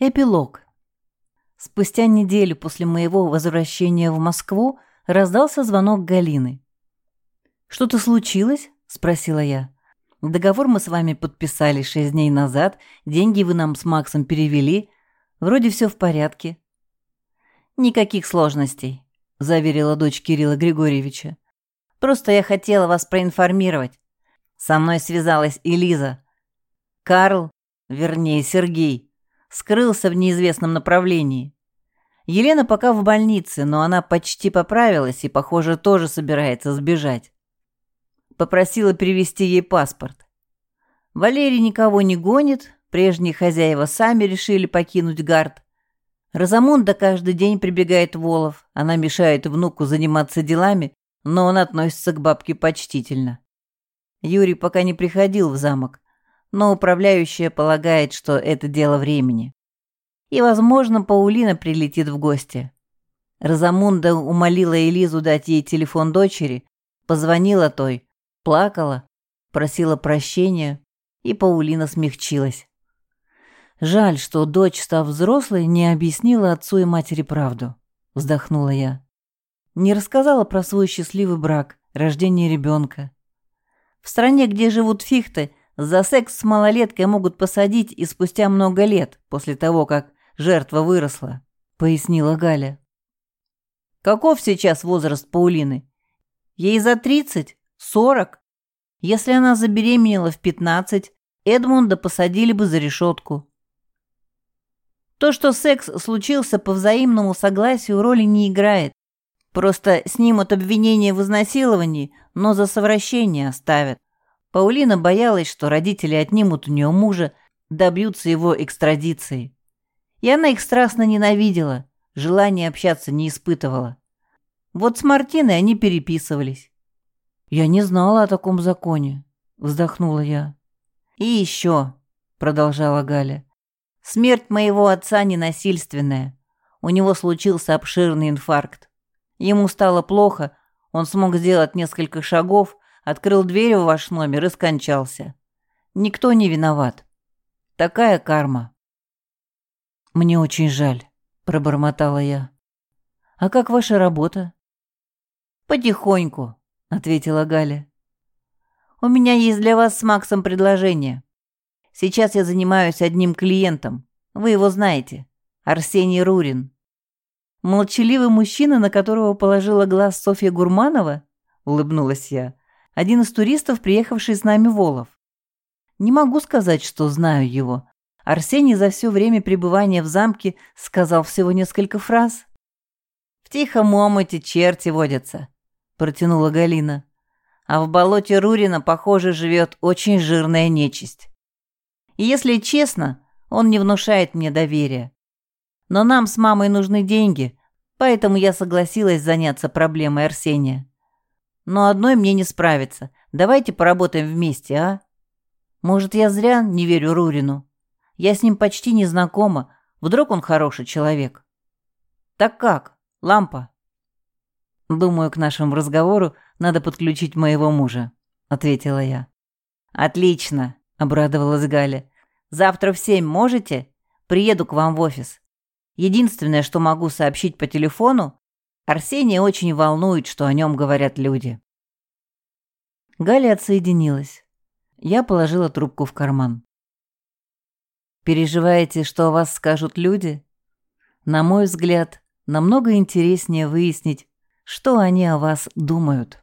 Эпилог. Спустя неделю после моего возвращения в Москву раздался звонок Галины. «Что-то случилось?» – спросила я. «Договор мы с вами подписали шесть дней назад, деньги вы нам с Максом перевели. Вроде все в порядке». «Никаких сложностей», – заверила дочь Кирилла Григорьевича. «Просто я хотела вас проинформировать. Со мной связалась Элиза. Карл, вернее Сергей, скрылся в неизвестном направлении. Елена пока в больнице, но она почти поправилась и, похоже, тоже собирается сбежать. Попросила привезти ей паспорт. Валерий никого не гонит, прежние хозяева сами решили покинуть гард. Розамунда каждый день прибегает Волов, она мешает внуку заниматься делами, но он относится к бабке почтительно. Юрий пока не приходил в замок, но управляющая полагает, что это дело времени. И, возможно, Паулина прилетит в гости. Розамунда умолила Элизу дать ей телефон дочери, позвонила той, плакала, просила прощения, и Паулина смягчилась. «Жаль, что дочь, став взрослой, не объяснила отцу и матери правду», — вздохнула я. Не рассказала про свой счастливый брак, рождение ребенка. В стране, где живут фихты, за секс с малолеткой могут посадить и спустя много лет, после того, как жертва выросла», — пояснила Галя. «Каков сейчас возраст Паулины? Ей за тридцать? Сорок? Если она забеременела в пятнадцать, Эдмунда посадили бы за решетку». То, что секс случился по взаимному согласию, роли не играет. Просто снимут обвинение в изнасиловании, но за совращение оставят. Паулина боялась, что родители отнимут у нее мужа, добьются его экстрадиции. И она их страстно ненавидела, желания общаться не испытывала. Вот с Мартиной они переписывались. «Я не знала о таком законе», — вздохнула я. «И еще», — продолжала Галя, — «смерть моего отца ненасильственная. У него случился обширный инфаркт. Ему стало плохо, он смог сделать несколько шагов, открыл дверь в ваш номер и скончался. Никто не виноват. Такая карма. Мне очень жаль, пробормотала я. А как ваша работа? Потихоньку, ответила Галя. У меня есть для вас с Максом предложение. Сейчас я занимаюсь одним клиентом. Вы его знаете. Арсений Рурин. Молчаливый мужчина, на которого положила глаз Софья Гурманова? Улыбнулась я один из туристов, приехавший с нами в Олов. Не могу сказать, что знаю его. Арсений за все время пребывания в замке сказал всего несколько фраз. «В тихом омуте черти водятся», — протянула Галина. «А в болоте Рурина, похоже, живет очень жирная нечисть. И если честно, он не внушает мне доверия. Но нам с мамой нужны деньги, поэтому я согласилась заняться проблемой Арсения. Но одной мне не справиться. Давайте поработаем вместе, а? Может, я зря не верю Рурину? Я с ним почти не знакома. Вдруг он хороший человек? Так как? Лампа? Думаю, к нашему разговору надо подключить моего мужа, ответила я. Отлично, обрадовалась Галя. Завтра в семь можете? Приеду к вам в офис. Единственное, что могу сообщить по телефону, Арсения очень волнует, что о нем говорят люди. Галя отсоединилась. Я положила трубку в карман. Переживаете, что о вас скажут люди? На мой взгляд, намного интереснее выяснить, что они о вас думают.